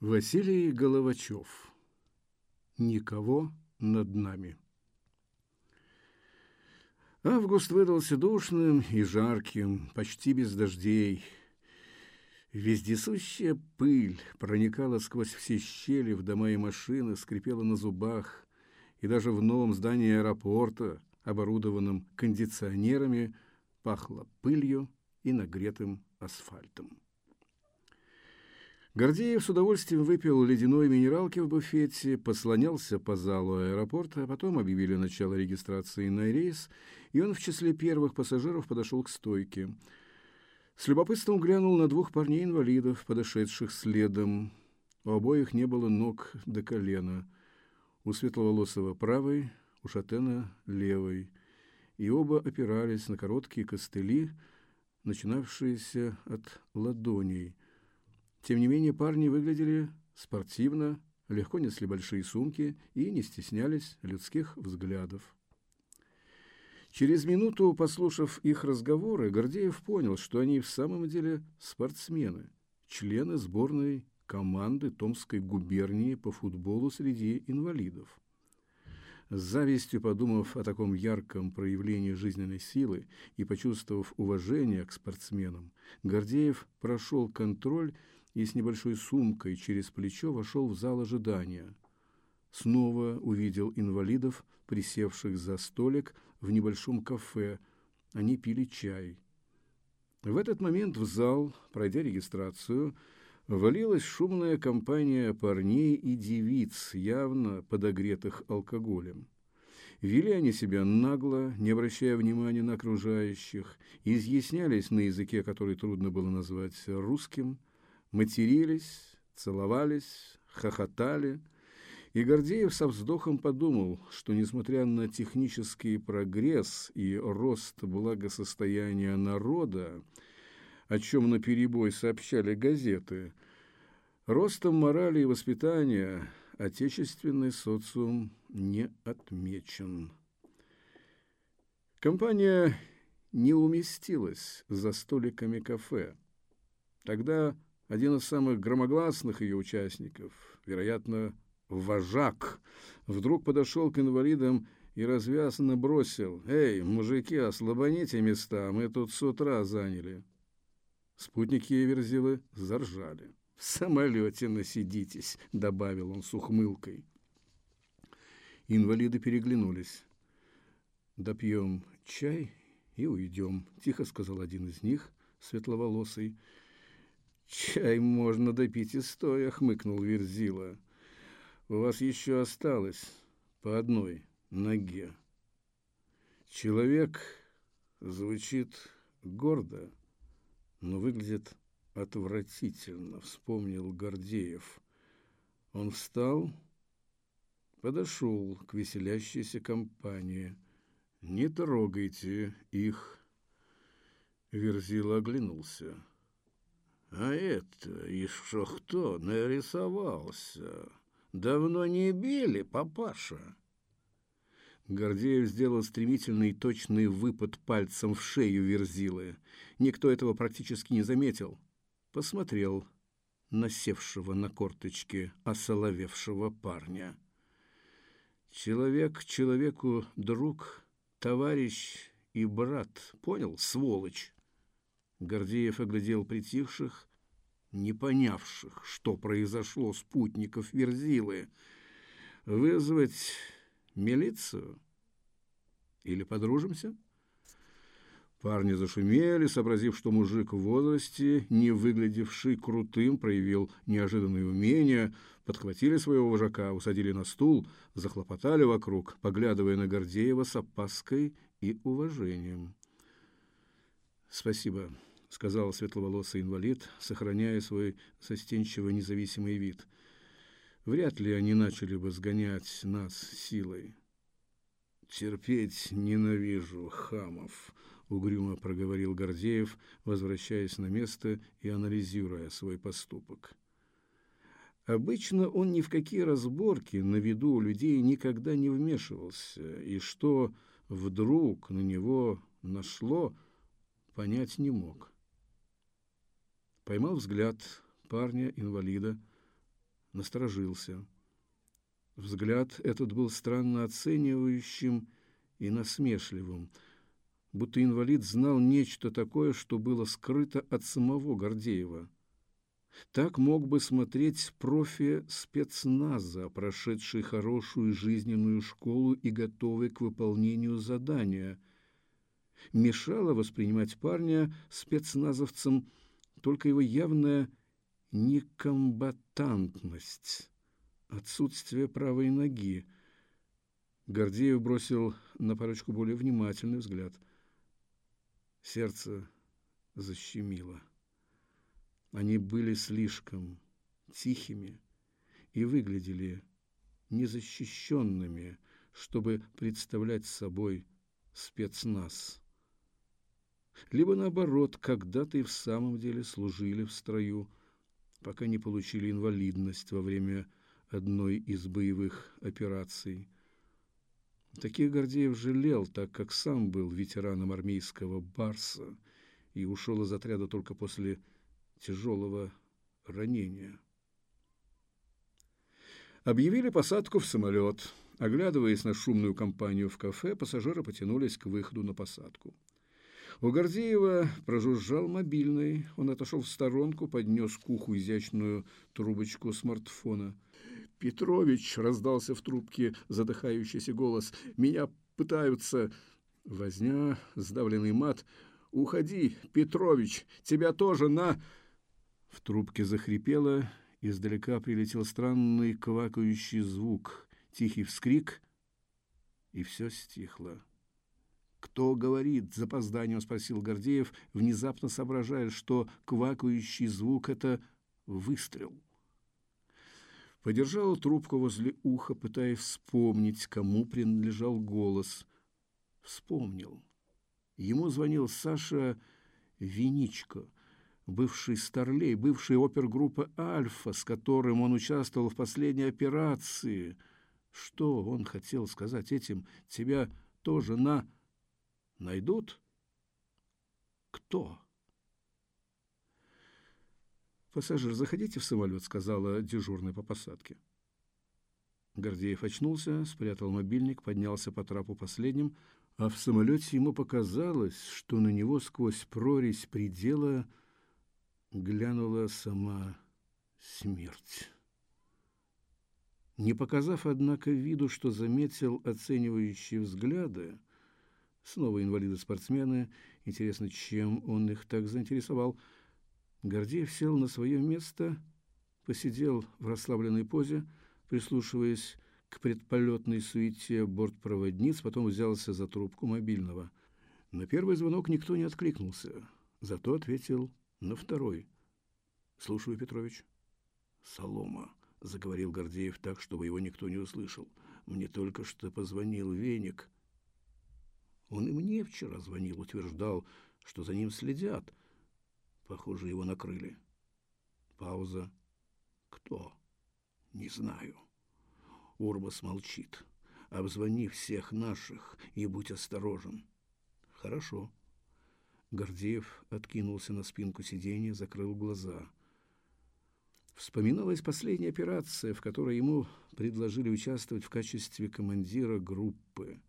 Василий Головачев. Никого над нами. Август выдался душным и жарким, почти без дождей. Вездесущая пыль проникала сквозь все щели в дома и машины, скрипела на зубах, и даже в новом здании аэропорта, оборудованном кондиционерами, пахло пылью и нагретым асфальтом. Гордеев с удовольствием выпил ледяной минералки в буфете, послонялся по залу аэропорта, а потом объявили начало регистрации на рейс, и он в числе первых пассажиров подошел к стойке. С любопытством глянул на двух парней-инвалидов, подошедших следом. У обоих не было ног до колена. У светловолосого правой, у шатена левой. И оба опирались на короткие костыли, начинавшиеся от ладоней – тем не менее парни выглядели спортивно, легко несли большие сумки и не стеснялись людских взглядов. Через минуту, послушав их разговоры, Гордеев понял, что они в самом деле спортсмены, члены сборной команды Томской губернии по футболу среди инвалидов. С завистью подумав о таком ярком проявлении жизненной силы и почувствовав уважение к спортсменам, Гордеев прошел контроль и с небольшой сумкой через плечо вошел в зал ожидания. Снова увидел инвалидов, присевших за столик в небольшом кафе. Они пили чай. В этот момент в зал, пройдя регистрацию, валилась шумная компания парней и девиц, явно подогретых алкоголем. Вели они себя нагло, не обращая внимания на окружающих, изъяснялись на языке, который трудно было назвать русским – матерились, целовались, хохотали. И Гордеев со вздохом подумал, что, несмотря на технический прогресс и рост благосостояния народа, о чем наперебой сообщали газеты, ростом морали и воспитания отечественный социум не отмечен. Компания не уместилась за столиками кафе. Тогда один из самых громогласных ее участников, вероятно, вожак, вдруг подошел к инвалидам и развязно бросил. «Эй, мужики, ослабоните места, мы тут с утра заняли». Спутники Верзилы заржали. «В самолете насидитесь», — добавил он с ухмылкой. Инвалиды переглянулись. «Допьем чай и уйдем», — тихо сказал один из них, светловолосый. «Чай можно допить и стоя», — хмыкнул Верзила. «У вас еще осталось по одной ноге». Человек звучит гордо, но выглядит отвратительно, вспомнил Гордеев. Он встал, подошел к веселящейся компании. «Не трогайте их!» Верзила оглянулся. А это еще кто нарисовался? Давно не били, папаша? Гордеев сделал стремительный и точный выпад пальцем в шею Верзилы. Никто этого практически не заметил. Посмотрел на севшего на корточке осоловевшего парня. Человек человеку друг, товарищ и брат. Понял, сволочь? Гордеев оглядел притихших, не понявших, что произошло спутников Верзилы. Вызвать милицию? Или подружимся? Парни зашумели, сообразив, что мужик в возрасте, не выглядевший крутым, проявил неожиданные умения, подхватили своего вожака, усадили на стул, захлопотали вокруг, поглядывая на Гордеева с опаской и уважением. «Спасибо», — сказал светловолосый инвалид, сохраняя свой застенчивый независимый вид. «Вряд ли они начали бы сгонять нас силой». «Терпеть ненавижу хамов», — угрюмо проговорил Гордеев, возвращаясь на место и анализируя свой поступок. Обычно он ни в какие разборки на виду у людей никогда не вмешивался, и что вдруг на него нашло, понять не мог поймал взгляд парня-инвалида, насторожился. Взгляд этот был странно оценивающим и насмешливым, будто инвалид знал нечто такое, что было скрыто от самого Гордеева. Так мог бы смотреть профи спецназа, прошедший хорошую жизненную школу и готовый к выполнению задания. Мешало воспринимать парня спецназовцем только его явная некомбатантность, отсутствие правой ноги. Гордеев бросил на парочку более внимательный взгляд. Сердце защемило. Они были слишком тихими и выглядели незащищенными, чтобы представлять собой спецназ. Либо наоборот, когда-то и в самом деле служили в строю, пока не получили инвалидность во время одной из боевых операций. Таких Гордеев жалел, так как сам был ветераном армейского «Барса» и ушел из отряда только после тяжелого ранения. Объявили посадку в самолет. Оглядываясь на шумную компанию в кафе, пассажиры потянулись к выходу на посадку. У Гордеева прожужжал мобильный. Он отошел в сторонку, поднес к уху изящную трубочку смартфона. «Петрович!» — раздался в трубке задыхающийся голос. «Меня пытаются...» Возня, сдавленный мат. «Уходи, Петрович! Тебя тоже на...» В трубке захрипело, издалека прилетел странный квакающий звук, тихий вскрик, и все стихло. «Кто говорит?» — запозданием спросил Гордеев, внезапно соображая, что квакающий звук — это выстрел. Подержал трубку возле уха, пытаясь вспомнить, кому принадлежал голос. Вспомнил. Ему звонил Саша Виничко — бывший Старлей, бывший опергруппа «Альфа», с которым он участвовал в последней операции. Что он хотел сказать этим? Тебя тоже на... найдут? Кто? «Пассажир, заходите в самолет», — сказала дежурная по посадке. Гордеев очнулся, спрятал мобильник, поднялся по трапу последним, а в самолете ему показалось, что на него сквозь прорезь предела — глянула сама смерть. Не показав, однако, виду, что заметил оценивающие взгляды, снова инвалиды-спортсмены, интересно, чем он их так заинтересовал, Гордеев сел на свое место, посидел в расслабленной позе, прислушиваясь к предполетной суете бортпроводниц, потом взялся за трубку мобильного. На первый звонок никто не откликнулся, зато ответил на второй. Слушаю, Петрович. Солома, заговорил Гордеев так, чтобы его никто не услышал. Мне только что позвонил Веник. Он и мне вчера звонил, утверждал, что за ним следят. Похоже, его накрыли. Пауза. Кто? Не знаю. Урбас молчит. Обзвони всех наших и будь осторожен. Хорошо. Гордеев откинулся на спинку сиденья, закрыл глаза. Вспоминалась последняя операция, в которой ему предложили участвовать в качестве командира группы.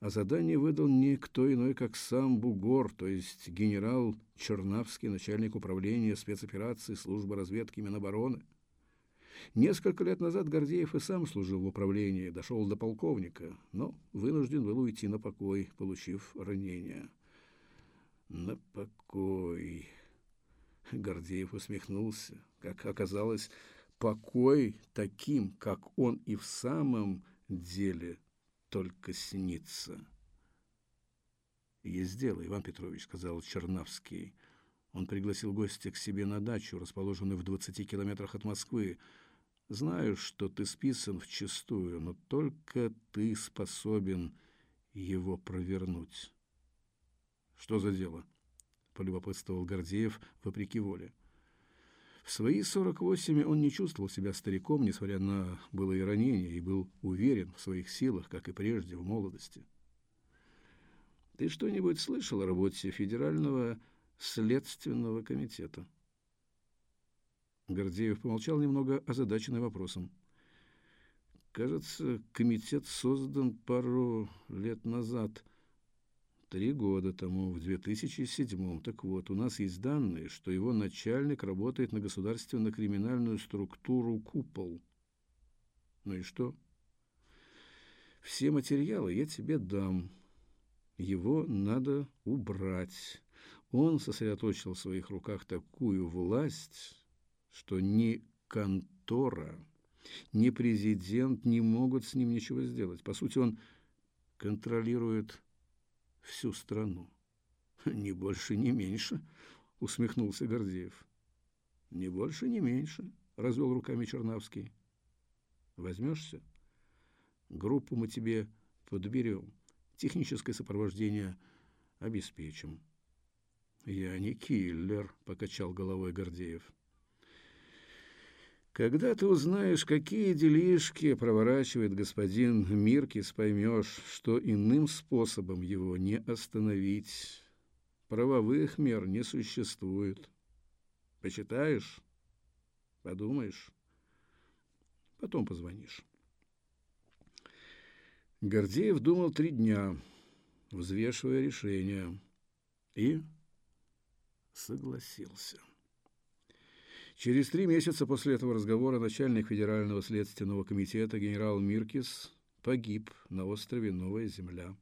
А задание выдал не кто иной, как сам Бугор, то есть генерал Чернавский, начальник управления спецопераций службы разведки Минобороны. Несколько лет назад Гордеев и сам служил в управлении, дошел до полковника, но вынужден был уйти на покой, получив ранение на покой. Гордеев усмехнулся. Как оказалось, покой таким, как он и в самом деле только снится. «Есть дело, Иван Петрович», — сказал Чернавский. Он пригласил гостя к себе на дачу, расположенную в двадцати километрах от Москвы. «Знаю, что ты списан вчистую, но только ты способен его провернуть». Что за дело? полюбопытствовал Гордеев вопреки воле. В свои 48 он не чувствовал себя стариком, несмотря на былые ранения, и был уверен в своих силах, как и прежде в молодости. Ты что-нибудь слышал о работе Федерального следственного комитета? Гордеев помолчал немного, озадаченный вопросом. Кажется, комитет создан пару лет назад, три года тому, в 2007 Так вот, у нас есть данные, что его начальник работает на государственно-криминальную структуру «Купол». Ну и что? Все материалы я тебе дам. Его надо убрать. Он сосредоточил в своих руках такую власть, что ни контора ни президент не могут с ним ничего сделать. По сути, он контролирует всю страну. «Ни больше, ни меньше», — усмехнулся Гордеев. «Ни больше, ни меньше», — развел руками Чернавский. «Возьмешься? Группу мы тебе подберем, техническое сопровождение обеспечим». «Я не киллер», — покачал головой Гордеев. Когда ты узнаешь, какие делишки проворачивает господин Миркис, поймешь, что иным способом его не остановить. Правовых мер не существует. Почитаешь? Подумаешь? Потом позвонишь. Гордеев думал три дня, взвешивая решение, и согласился. Через три месяца после этого разговора начальник Федерального следственного комитета генерал Миркис погиб на острове Новая Земля.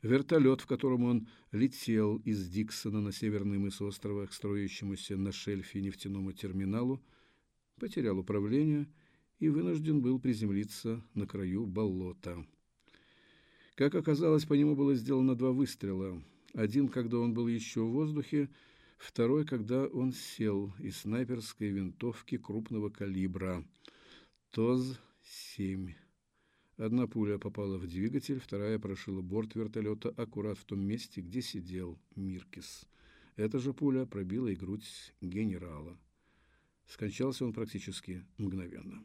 Вертолет, в котором он летел из Диксона на северный мыс острова к строящемуся на шельфе нефтяному терминалу, потерял управление и вынужден был приземлиться на краю болота. Как оказалось, по нему было сделано два выстрела. Один, когда он был еще в воздухе, второй, когда он сел из снайперской винтовки крупного калибра ТОЗ-7. Одна пуля попала в двигатель, вторая прошила борт вертолета аккурат в том месте, где сидел Миркис. Эта же пуля пробила и грудь генерала. Скончался он практически мгновенно.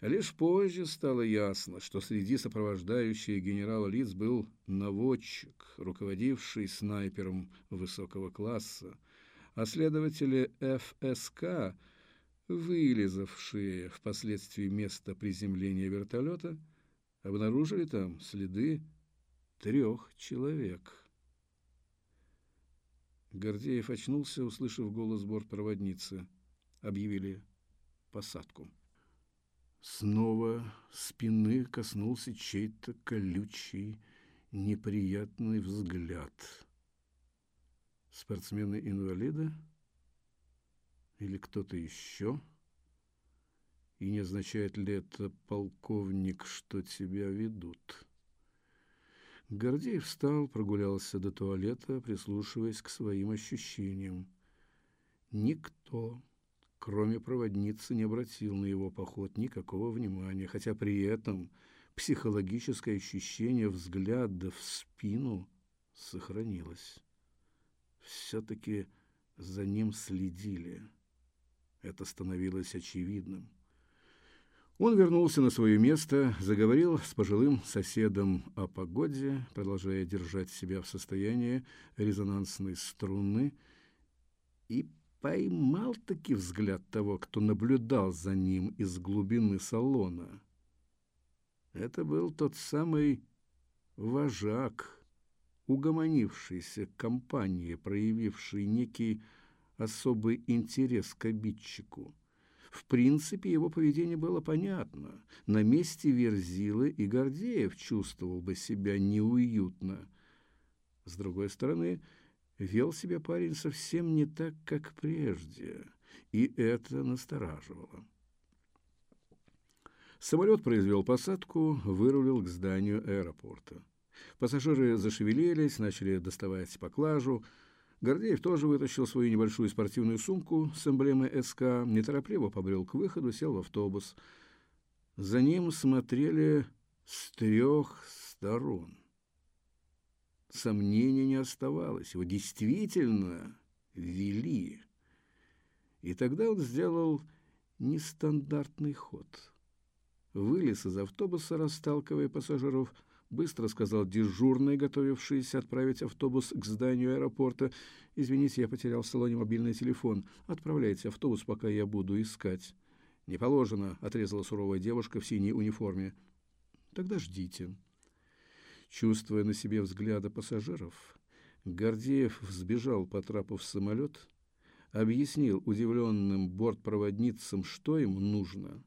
Лишь позже стало ясно, что среди сопровождающих генерала лиц был наводчик, руководивший снайпером высокого класса, а следователи ФСК, вылезавшие впоследствии место приземления вертолета, обнаружили там следы трех человек. Гордеев очнулся, услышав голос бортпроводницы. Объявили посадку. Снова спины коснулся чей-то колючий, неприятный взгляд. Спортсмены-инвалиды или кто-то еще? И не означает ли это, полковник, что тебя ведут? Гордеев встал, прогулялся до туалета, прислушиваясь к своим ощущениям. Никто кроме проводницы, не обратил на его поход никакого внимания, хотя при этом психологическое ощущение взгляда в спину сохранилось. Все-таки за ним следили. Это становилось очевидным. Он вернулся на свое место, заговорил с пожилым соседом о погоде, продолжая держать себя в состоянии резонансной струны, и поймал-таки взгляд того, кто наблюдал за ним из глубины салона. Это был тот самый вожак, угомонившийся к компании, проявивший некий особый интерес к обидчику. В принципе, его поведение было понятно. На месте Верзилы и Гордеев чувствовал бы себя неуютно. С другой стороны, Вел себя парень совсем не так, как прежде, и это настораживало. Самолет произвел посадку, вырулил к зданию аэропорта. Пассажиры зашевелились, начали доставать поклажу. Гордеев тоже вытащил свою небольшую спортивную сумку с эмблемой СК, неторопливо побрел к выходу, сел в автобус. За ним смотрели с трех сторон сомнений не оставалось. Его действительно вели. И тогда он сделал нестандартный ход. Вылез из автобуса, расталкивая пассажиров быстро сказал дежурный, готовившийся отправить автобус к зданию аэропорта. «Извините, я потерял в салоне мобильный телефон. Отправляйте автобус, пока я буду искать». «Не положено», — отрезала суровая девушка в синей униформе. «Тогда ждите». Чувствуя на себе взгляды пассажиров, Гордеев взбежал по трапу в самолет, объяснил удивленным бортпроводницам, что ему нужно,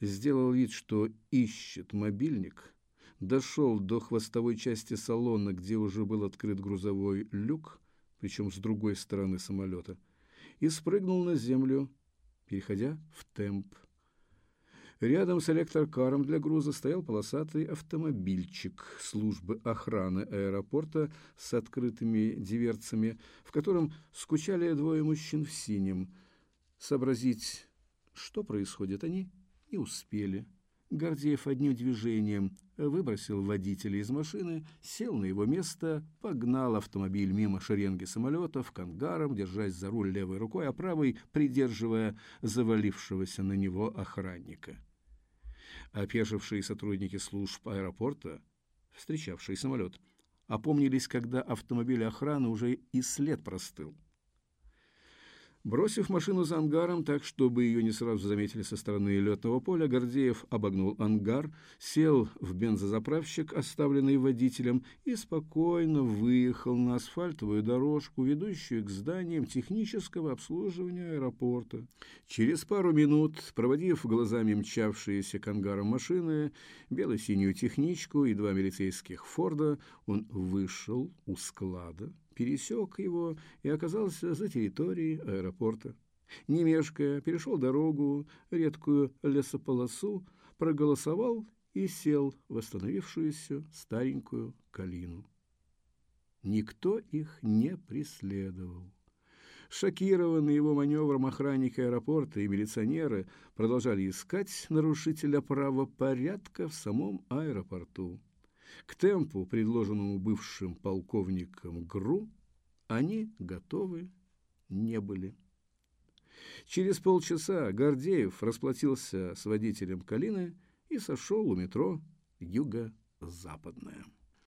сделал вид, что ищет мобильник, дошел до хвостовой части салона, где уже был открыт грузовой люк, причем с другой стороны самолета, и спрыгнул на землю, переходя в темп. Рядом с электрокаром для груза стоял полосатый автомобильчик службы охраны аэропорта с открытыми диверцами, в котором скучали двое мужчин в синем. Сообразить, что происходит, они не успели. Гордеев одним движением выбросил водителя из машины, сел на его место, погнал автомобиль мимо шеренги самолетов к ангарам, держась за руль левой рукой, а правой придерживая завалившегося на него охранника. Опешившие сотрудники служб аэропорта, встречавшие самолет, опомнились, когда автомобиль охраны уже и след простыл. Бросив машину за ангаром так, чтобы ее не сразу заметили со стороны летного поля, Гордеев обогнул ангар, сел в бензозаправщик, оставленный водителем, и спокойно выехал на асфальтовую дорожку, ведущую к зданиям технического обслуживания аэропорта. Через пару минут, проводив глазами мчавшиеся к ангарам машины, бело-синюю техничку и два милицейских «Форда», он вышел у склада пересек его и оказался за территорией аэропорта. Не мешкая, перешел дорогу, редкую лесополосу, проголосовал и сел в остановившуюся старенькую калину. Никто их не преследовал. Шокированные его маневром охранники аэропорта и милиционеры продолжали искать нарушителя правопорядка в самом аэропорту. К темпу, предложенному бывшим полковником ГРУ, они готовы не были. Через полчаса Гордеев расплатился с водителем Калины и сошел у метро «Юго-Западное».